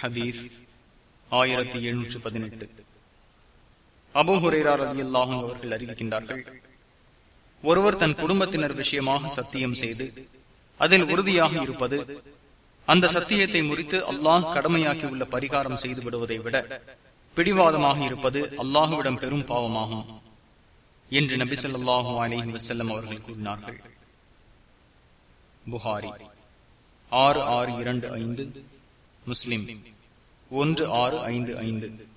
ஹதீஸ் ஆயிரத்தி எழுநூற்று பதினெட்டு. அபுஹுரேரா ரவி அல்லாஹும் அவர்கள் அறிவிக்கின்றார்கள் ஒருவர் தன் குடும்பத்தினர் விஷயமாக சத்தியம் செய்து அதில் உறுதியாக இருப்பது அந்த சத்தியத்தை முறித்து அல்லாஹ் கடமையாக்கி உள்ள பரிகாரம் செய்து விடுவதை விட பிடிவாதமாக இருப்பது அல்லாஹுவிடம் பெரும் பாவமாகும் என்று நபி சொல்லாஹு அலிஹி வசல்லம் அவர்கள் கூறினார்கள். புகாரி ஆறு ஆறு இரண்டு ஐந்து. முஸ்லிம். ஒன்று ஆறு ஐந்து ஐந்து.